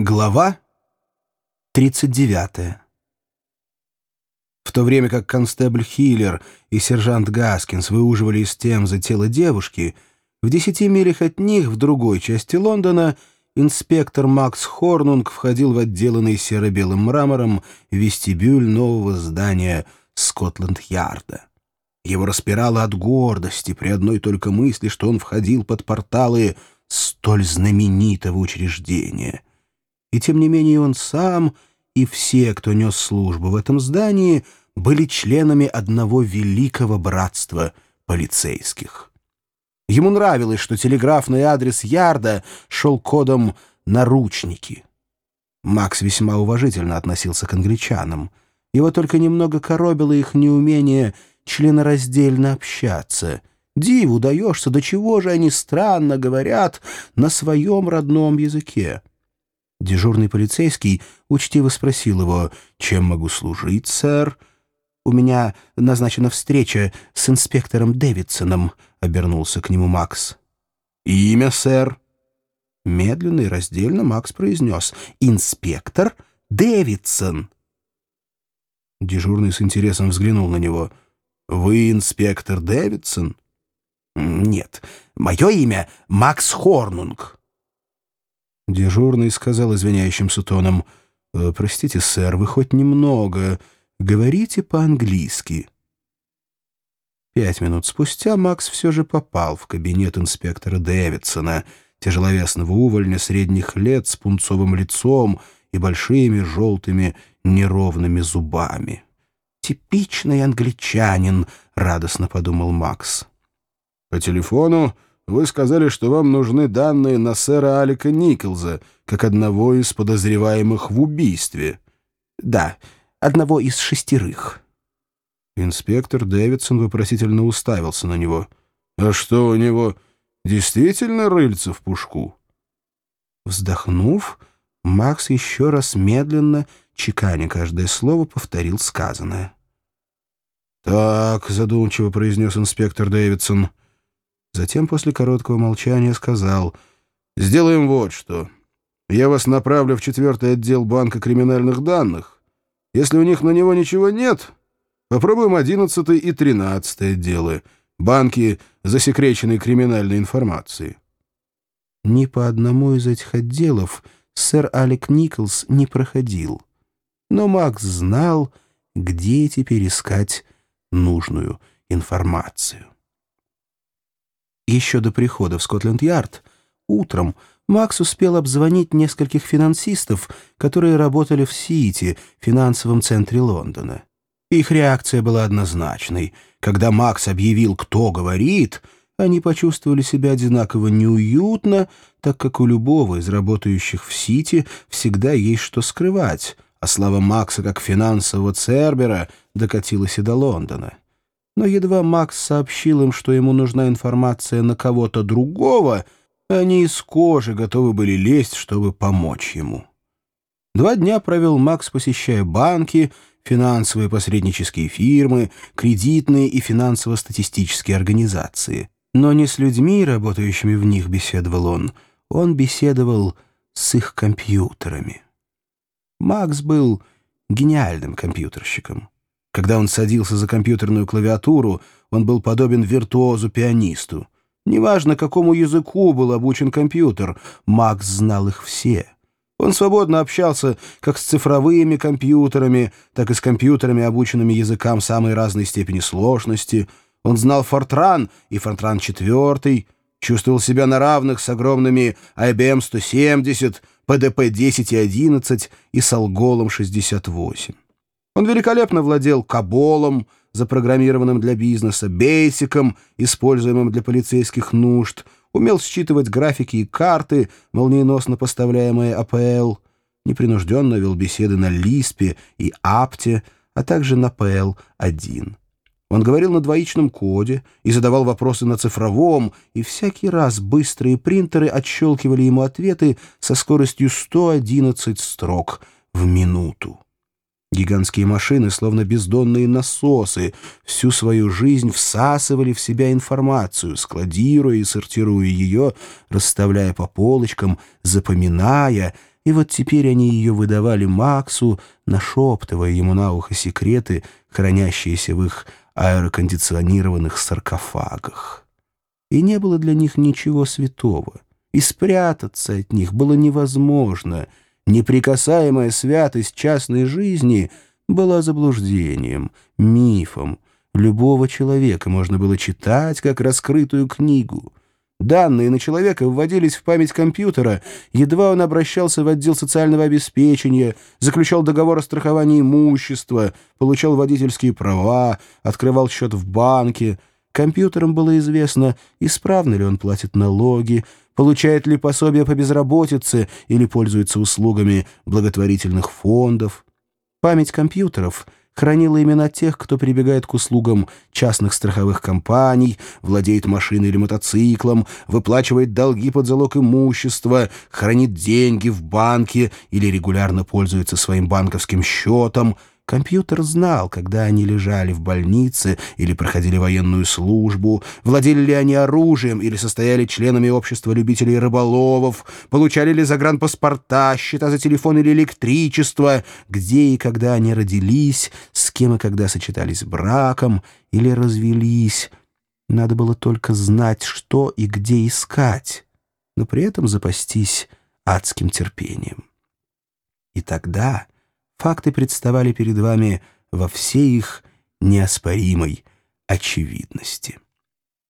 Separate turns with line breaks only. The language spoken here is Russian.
Глава 39 В то время как констебль Хиллер и сержант Гаскинс выуживали из Темза тело девушки, в десяти милях от них, в другой части Лондона, инспектор Макс Хорнунг входил в отделанный серо-белым мрамором вестибюль нового здания Скотланд-Ярда. Его распирало от гордости при одной только мысли, что он входил под порталы столь знаменитого учреждения — и тем не менее он сам и все, кто нес службу в этом здании, были членами одного великого братства полицейских. Ему нравилось, что телеграфный адрес Ярда шел кодом «наручники». Макс весьма уважительно относился к англичанам. Его только немного коробило их неумение членораздельно общаться. Диву даешься, до чего же они странно говорят на своем родном языке. Дежурный полицейский учтиво спросил его, «Чем могу служить, сэр?» «У меня назначена встреча с инспектором Дэвидсоном», — обернулся к нему Макс. «Имя, сэр?» Медленно и раздельно Макс произнес, «Инспектор Дэвидсон». Дежурный с интересом взглянул на него. «Вы инспектор Дэвидсон?» «Нет, мое имя Макс Хорнунг». Дежурный сказал извиняющимся тоном, «Э, «Простите, сэр, вы хоть немного говорите по-английски». Пять минут спустя Макс все же попал в кабинет инспектора Дэвидсона, тяжеловесного увольня средних лет с пунцовым лицом и большими желтыми неровными зубами. «Типичный англичанин», — радостно подумал Макс. По телефону вы сказали, что вам нужны данные на сэра Алика Николза, как одного из подозреваемых в убийстве. Да, одного из шестерых. Инспектор Дэвидсон вопросительно уставился на него. А что у него, действительно рыльца в пушку? Вздохнув, Макс еще раз медленно, чеканя каждое слово, повторил сказанное. «Так», — задумчиво произнес инспектор Дэвидсон, — Затем после короткого молчания сказал «Сделаем вот что. Я вас направлю в четвертый отдел банка криминальных данных. Если у них на него ничего нет, попробуем одиннадцатый и тринадцатый отделы, банки засекреченной криминальной информации». Ни по одному из этих отделов сэр Алек Николс не проходил. Но Макс знал, где теперь искать нужную информацию. Еще до прихода в Скотленд-Ярд утром Макс успел обзвонить нескольких финансистов, которые работали в Сити, финансовом центре Лондона. Их реакция была однозначной. Когда Макс объявил, кто говорит, они почувствовали себя одинаково неуютно, так как у любого из работающих в Сити всегда есть что скрывать, а слава Макса как финансового цербера докатилась и до Лондона но едва Макс сообщил им, что ему нужна информация на кого-то другого, они из кожи готовы были лезть, чтобы помочь ему. Два дня провел Макс, посещая банки, финансовые посреднические фирмы, кредитные и финансово-статистические организации. Но не с людьми, работающими в них, беседовал он. Он беседовал с их компьютерами. Макс был гениальным компьютерщиком. Когда он садился за компьютерную клавиатуру, он был подобен виртуозу-пианисту. Неважно, какому языку был обучен компьютер, Макс знал их все. Он свободно общался как с цифровыми компьютерами, так и с компьютерами, обученными языкам самой разной степени сложности. Он знал Фортран и Фортран 4, чувствовал себя на равных с огромными IBM 170, PDP 10 и 11 и с Алголом 68. Он великолепно владел Каболом, запрограммированным для бизнеса, Бейсиком, используемым для полицейских нужд, умел считывать графики и карты, молниеносно поставляемые АПЛ, непринужденно вел беседы на Лиспе и Апте, а также на ПЛ-1. Он говорил на двоичном коде и задавал вопросы на цифровом, и всякий раз быстрые принтеры отщелкивали ему ответы со скоростью 111 строк в минуту. Гигантские машины, словно бездонные насосы, всю свою жизнь всасывали в себя информацию, складируя и сортируя ее, расставляя по полочкам, запоминая, и вот теперь они ее выдавали Максу, нашептывая ему на ухо секреты, хранящиеся в их аэрокондиционированных саркофагах. И не было для них ничего святого, и спрятаться от них было невозможно. Неприкасаемая святость частной жизни была заблуждением, мифом. Любого человека можно было читать как раскрытую книгу — Данные на человека вводились в память компьютера, едва он обращался в отдел социального обеспечения, заключал договор о страховании имущества, получал водительские права, открывал счет в банке. Компьютерам было известно, исправно ли он платит налоги, получает ли пособие по безработице или пользуется услугами благотворительных фондов. Память компьютеров — хранила имена тех, кто прибегает к услугам частных страховых компаний, владеет машиной или мотоциклом, выплачивает долги под залог имущества, хранит деньги в банке или регулярно пользуется своим банковским счетом — Компьютер знал, когда они лежали в больнице или проходили военную службу, владели ли они оружием или состояли членами общества любителей рыболовов, получали ли загранпаспорта, счета за телефон или электричество, где и когда они родились, с кем и когда сочетались браком или развелись. Надо было только знать, что и где искать, но при этом запастись адским терпением. И тогда факты представали перед вами во всей их неоспоримой очевидности.